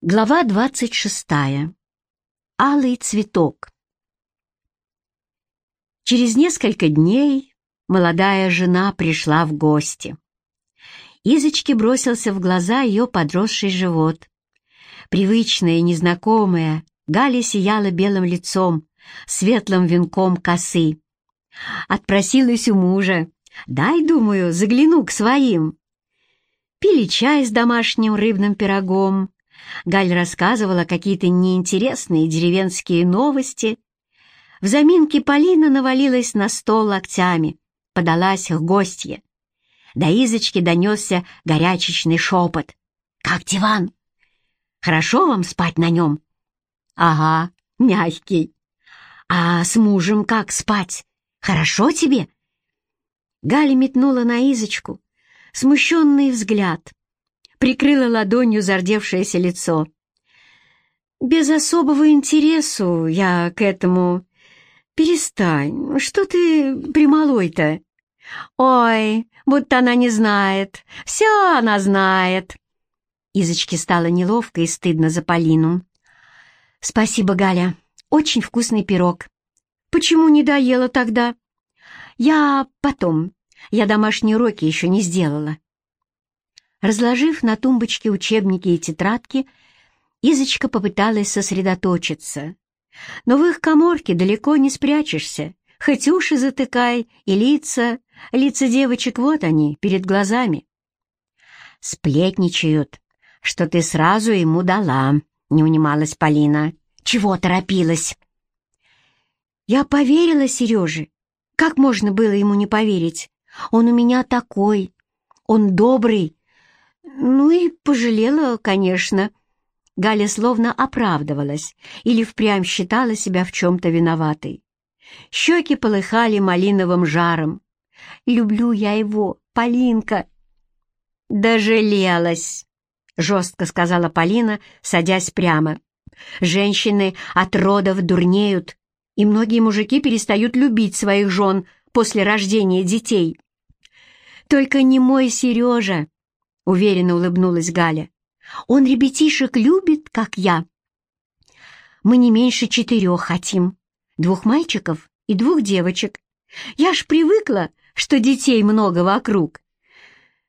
Глава двадцать шестая. Алый цветок. Через несколько дней молодая жена пришла в гости. Изочке бросился в глаза ее подросший живот. Привычная незнакомая, Галя сияла белым лицом, светлым венком косы. Отпросилась у мужа. «Дай, думаю, загляну к своим». Пили чай с домашним рыбным пирогом, Галь рассказывала какие-то неинтересные деревенские новости. В заминке Полина навалилась на стол локтями, подалась к гостье. До Изочки донесся горячечный шепот. «Как диван? Хорошо вам спать на нем?» «Ага, мягкий. А с мужем как спать? Хорошо тебе?» Галя метнула на Изочку смущенный взгляд прикрыла ладонью зардевшееся лицо. «Без особого интересу я к этому...» «Перестань, что ты примолой-то?» «Ой, будто она не знает, все она знает!» Изочке стало неловко и стыдно за Полину. «Спасибо, Галя, очень вкусный пирог. Почему не доела тогда?» «Я потом, я домашние уроки еще не сделала». Разложив на тумбочке учебники и тетрадки, Изочка попыталась сосредоточиться. Но в их коморке далеко не спрячешься, хоть уши затыкай, и лица, лица девочек вот они, перед глазами. «Сплетничают, что ты сразу ему дала», — не унималась Полина. «Чего торопилась?» «Я поверила Сереже. Как можно было ему не поверить? Он у меня такой. Он добрый, ну и пожалела, конечно. Галя словно оправдывалась или впрямь считала себя в чем-то виноватой. Щеки полыхали малиновым жаром. «Люблю я его, Полинка!» «Дожалелась!» — жестко сказала Полина, садясь прямо. «Женщины от родов дурнеют, и многие мужики перестают любить своих жен после рождения детей. Только не мой Сережа, уверенно улыбнулась Галя. «Он ребятишек любит, как я. Мы не меньше четырех хотим, двух мальчиков и двух девочек. Я ж привыкла, что детей много вокруг.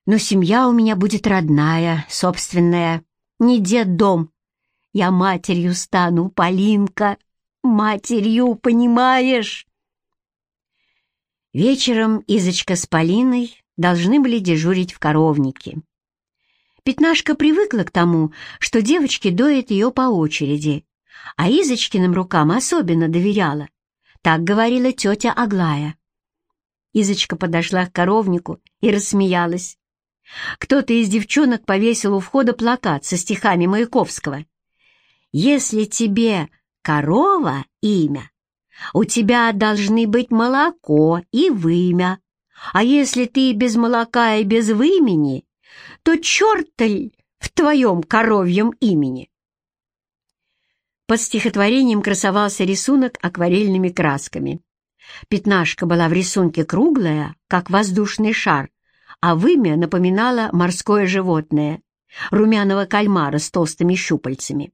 Но семья у меня будет родная, собственная, не дед-дом. Я матерью стану, Полинка, матерью, понимаешь?» Вечером Изочка с Полиной должны были дежурить в коровнике. Пятнашка привыкла к тому, что девочки доят ее по очереди, а Изочкиным рукам особенно доверяла. Так говорила тетя Аглая. Изочка подошла к коровнику и рассмеялась. Кто-то из девчонок повесил у входа плакат со стихами Маяковского. «Если тебе корова имя, у тебя должны быть молоко и вымя, а если ты без молока и без вымени, то черт ли в твоем коровьем имени? Под стихотворением красовался рисунок акварельными красками. Пятнашка была в рисунке круглая, как воздушный шар, а вымя напоминало морское животное, румяного кальмара с толстыми щупальцами.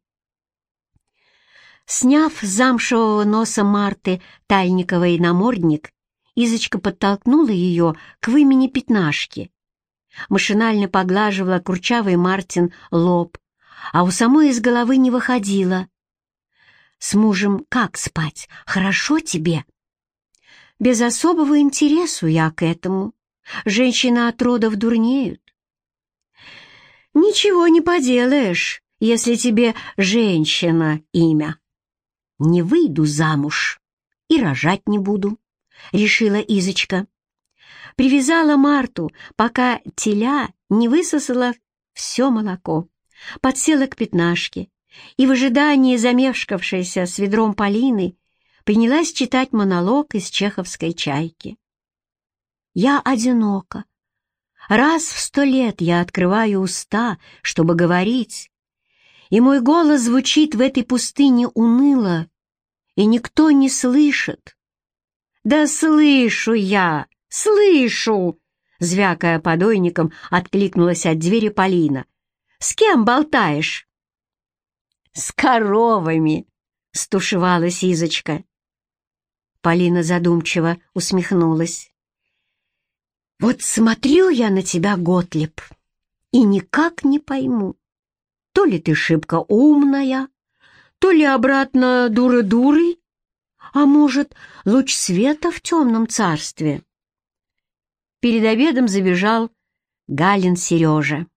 Сняв с замшевого носа Марты тальниковый намордник, Изочка подтолкнула ее к вымени пятнашки машинально поглаживала курчавый Мартин лоб, а у самой из головы не выходила. «С мужем как спать? Хорошо тебе?» «Без особого интересу я к этому. Женщины от родов дурнеют». «Ничего не поделаешь, если тебе женщина имя». «Не выйду замуж и рожать не буду», — решила Изочка привязала Марту, пока теля не высосала все молоко, подсела к пятнашке и в ожидании замешкавшейся с ведром Полины принялась читать монолог из чеховской «Чайки». «Я одинока. Раз в сто лет я открываю уста, чтобы говорить, и мой голос звучит в этой пустыне уныло, и никто не слышит. Да слышу я, «Слышу!» — звякая подойником, откликнулась от двери Полина. «С кем болтаешь?» с коровами!» — стушевалась Изочка. Полина задумчиво усмехнулась. «Вот смотрю я на тебя, Готлеб, и никак не пойму, то ли ты шибко умная, то ли обратно дура-дурой, а может, луч света в темном царстве?» Перед обедом забежал Галин Сережа.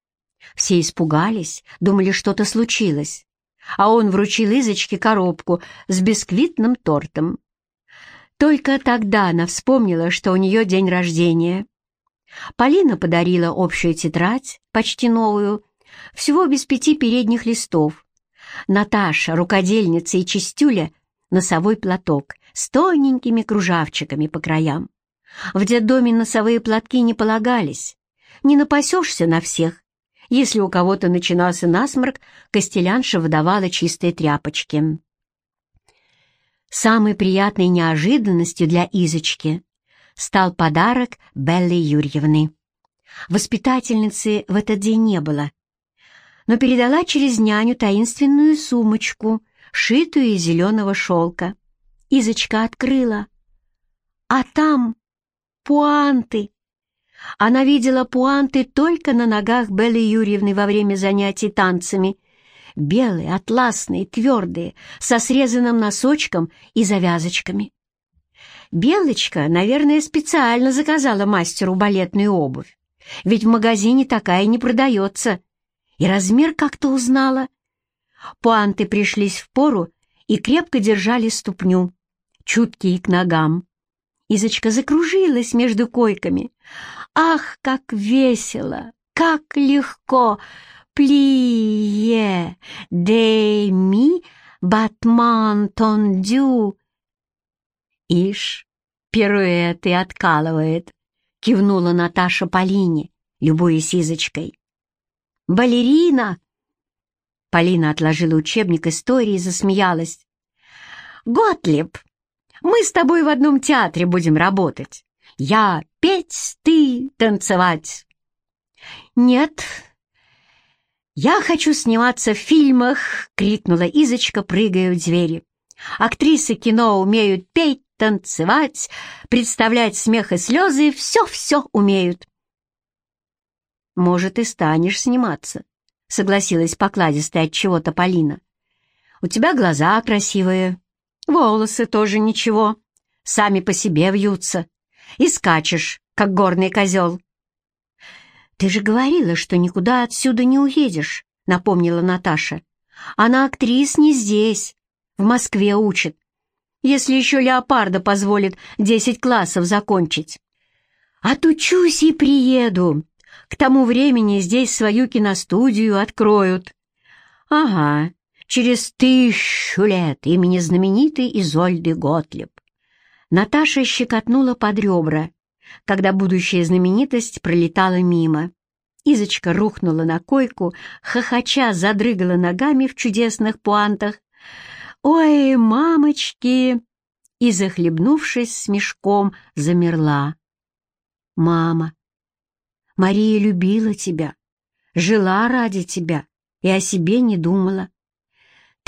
Все испугались, думали, что-то случилось, а он вручил Изочке коробку с бисквитным тортом. Только тогда она вспомнила, что у нее день рождения. Полина подарила общую тетрадь, почти новую, всего без пяти передних листов. Наташа, рукодельница и чистюля — носовой платок с тоненькими кружавчиками по краям. В детдоме носовые платки не полагались. Не напасешься на всех. Если у кого-то начинался насморк, Костелянша выдавала чистые тряпочки. Самой приятной неожиданностью для Изочки стал подарок Беллы Юрьевны. Воспитательницы в этот день не было, но передала через няню таинственную сумочку, шитую из зеленого шелка. Изочка открыла, а там пуанты. Она видела пуанты только на ногах Беллы Юрьевны во время занятий танцами белые, атласные, твердые, со срезанным носочком и завязочками. Белочка, наверное, специально заказала мастеру балетную обувь, ведь в магазине такая не продается, и размер как-то узнала. Пуанты пришлись в пору и крепко держали ступню, чуткие к ногам. Изочка закружилась между койками. Ах, как весело, как легко! плие, де батман тондю. Ишь, пируэты откалывает, кивнула Наташа Полине, любуясь Изочкой. Балерина! Полина отложила учебник истории и засмеялась. «Готлеб, мы с тобой в одном театре будем работать. Я петь, ты танцевать». «Нет, «Я хочу сниматься в фильмах!» — крикнула Изочка, прыгая в двери. «Актрисы кино умеют петь, танцевать, представлять смех и слезы, все-все умеют». «Может, и станешь сниматься», — согласилась покладистая от чего-то Полина. «У тебя глаза красивые, волосы тоже ничего, сами по себе вьются, и скачешь, как горный козел». «Ты же говорила, что никуда отсюда не уедешь», — напомнила Наташа. «Она актрис не здесь, в Москве учит. Если еще леопарда позволит десять классов закончить. Отучусь и приеду. К тому времени здесь свою киностудию откроют». «Ага, через тысячу лет имени знаменитой Изольды Готлеб». Наташа щекотнула под ребра когда будущая знаменитость пролетала мимо. Изочка рухнула на койку, хохоча задрыгала ногами в чудесных пуантах. «Ой, мамочки!» И, захлебнувшись смешком, замерла. «Мама, Мария любила тебя, жила ради тебя и о себе не думала.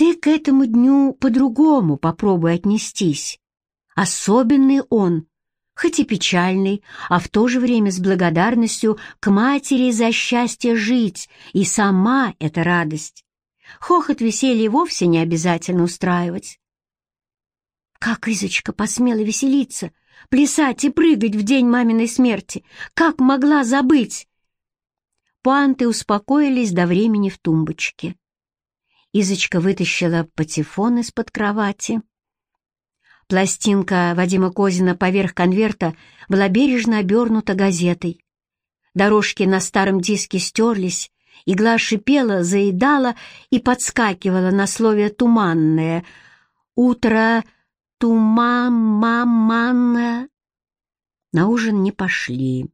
Ты к этому дню по-другому попробуй отнестись. Особенный он, хоть и печальный, а в то же время с благодарностью к матери за счастье жить, и сама эта радость. Хохот веселье вовсе не обязательно устраивать. Как Изочка посмела веселиться, плясать и прыгать в день маминой смерти? Как могла забыть? Пуанты успокоились до времени в тумбочке. Изочка вытащила патефон из-под кровати, Пластинка Вадима Козина поверх конверта была бережно обернута газетой. Дорожки на старом диске стерлись, игла шипела, заедала и подскакивала на слове «туманное». «Утро туман-маманное». На ужин не пошли.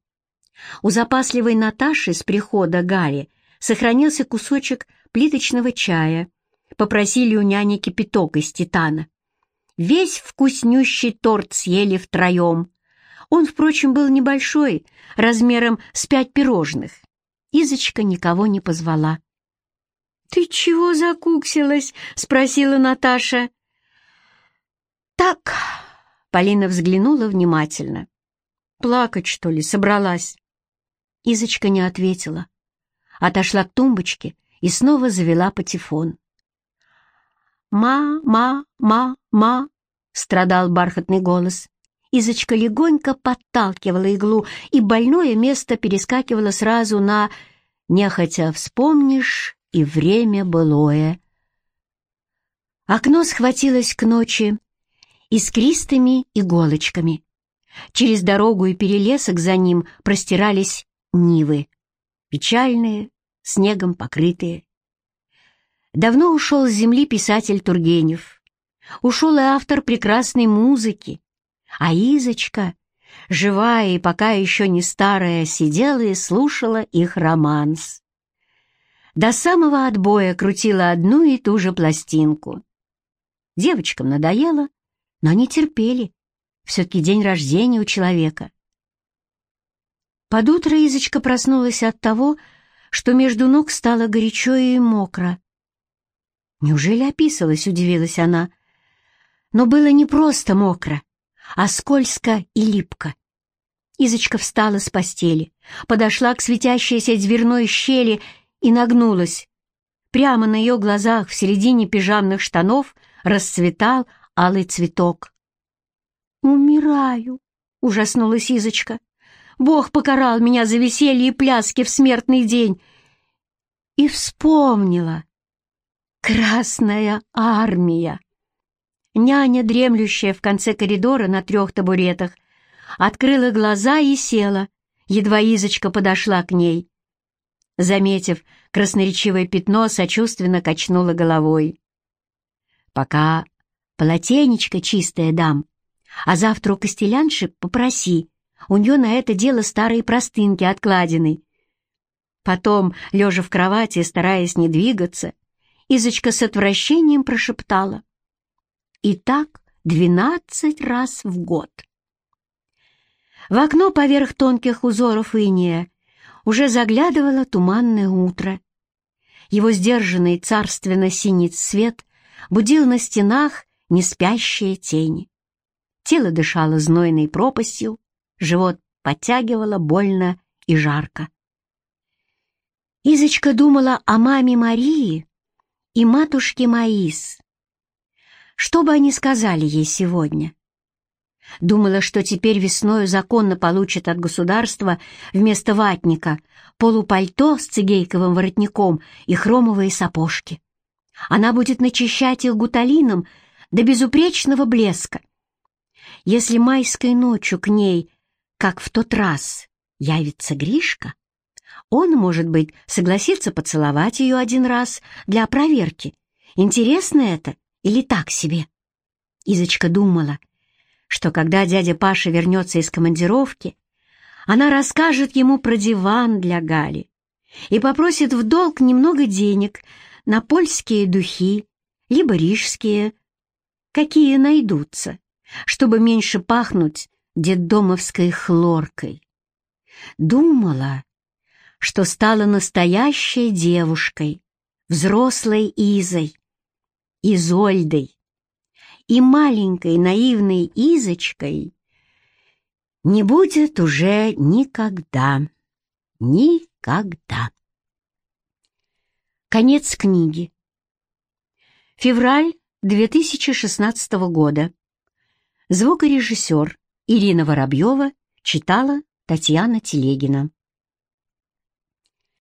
У запасливой Наташи с прихода Гарри сохранился кусочек плиточного чая. Попросили у няни кипяток из титана. Весь вкуснющий торт съели втроем. Он, впрочем, был небольшой, размером с пять пирожных. Изочка никого не позвала. «Ты чего закуксилась?» — спросила Наташа. «Так», — Полина взглянула внимательно. «Плакать, что ли, собралась?» Изочка не ответила. Отошла к тумбочке и снова завела патефон. «Ма, ма, ма, ма», — страдал бархатный голос. Изочка легонько подталкивала иглу, и больное место перескакивало сразу на «нехотя вспомнишь и время былое». Окно схватилось к ночи искристыми иголочками. Через дорогу и перелесок за ним простирались нивы, печальные, снегом покрытые. Давно ушел с земли писатель Тургенев. Ушел и автор прекрасной музыки. А Изочка, живая и пока еще не старая, сидела и слушала их романс. До самого отбоя крутила одну и ту же пластинку. Девочкам надоело, но они терпели. Все-таки день рождения у человека. Под утро Изочка проснулась от того, что между ног стало горячо и мокро. Неужели описалась, удивилась она. Но было не просто мокро, а скользко и липко. Изочка встала с постели, подошла к светящейся дверной щели и нагнулась. Прямо на ее глазах в середине пижамных штанов расцветал алый цветок. «Умираю!» — ужаснулась Изочка. «Бог покарал меня за веселье и пляски в смертный день!» И вспомнила, Красная армия! Няня, дремлющая в конце коридора на трех табуретах, открыла глаза и села, едва Изочка подошла к ней. Заметив красноречивое пятно, сочувственно качнула головой. «Пока полотенечко чистое дам, а завтра у костелянши попроси, у нее на это дело старые простынки откладены». Потом, лежа в кровати, стараясь не двигаться, Изочка с отвращением прошептала. И так двенадцать раз в год. В окно поверх тонких узоров иния уже заглядывало туманное утро. Его сдержанный царственно-синий цвет будил на стенах неспящие тени. Тело дышало знойной пропастью, живот подтягивало больно и жарко. Изочка думала о маме Марии, и матушке Маис. Что бы они сказали ей сегодня? Думала, что теперь весною законно получит от государства вместо ватника полупальто с цигейковым воротником и хромовые сапожки. Она будет начищать их гуталином до безупречного блеска. Если майской ночью к ней, как в тот раз, явится Гришка, он, может быть, согласится поцеловать ее один раз для проверки. Интересно это или так себе? Изочка думала, что когда дядя Паша вернется из командировки, она расскажет ему про диван для Гали и попросит в долг немного денег на польские духи, либо рижские, какие найдутся, чтобы меньше пахнуть детдомовской хлоркой. Думала, что стала настоящей девушкой, взрослой Изой, Изольдой. И маленькой наивной Изочкой не будет уже никогда, никогда. Конец книги. Февраль 2016 года. Звукорежиссер Ирина Воробьева читала Татьяна Телегина.